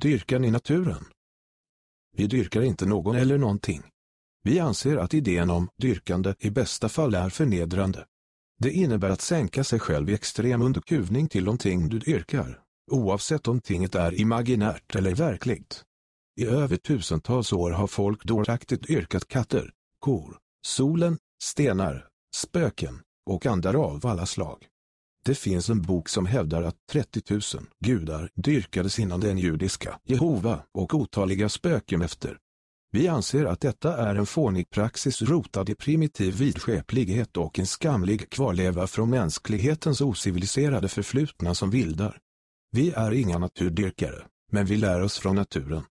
Dyrkan i naturen. Vi dyrkar inte någon eller någonting. Vi anser att idén om dyrkande i bästa fall är förnedrande. Det innebär att sänka sig själv i extrem underkuvning till någonting du dyrkar, oavsett om tinget är imaginärt eller verkligt. I över tusentals år har folk dåraktigt dyrkat katter, kor, solen, stenar, spöken och andar av alla slag. Det finns en bok som hävdar att 30 000 gudar dyrkades innan den judiska Jehova och otaliga spöken efter. Vi anser att detta är en fånig praxis rotad i primitiv vidskeplighet och en skamlig kvarleva från mänsklighetens ociviliserade förflutna som vildar. Vi är inga naturdyrkare, men vi lär oss från naturen.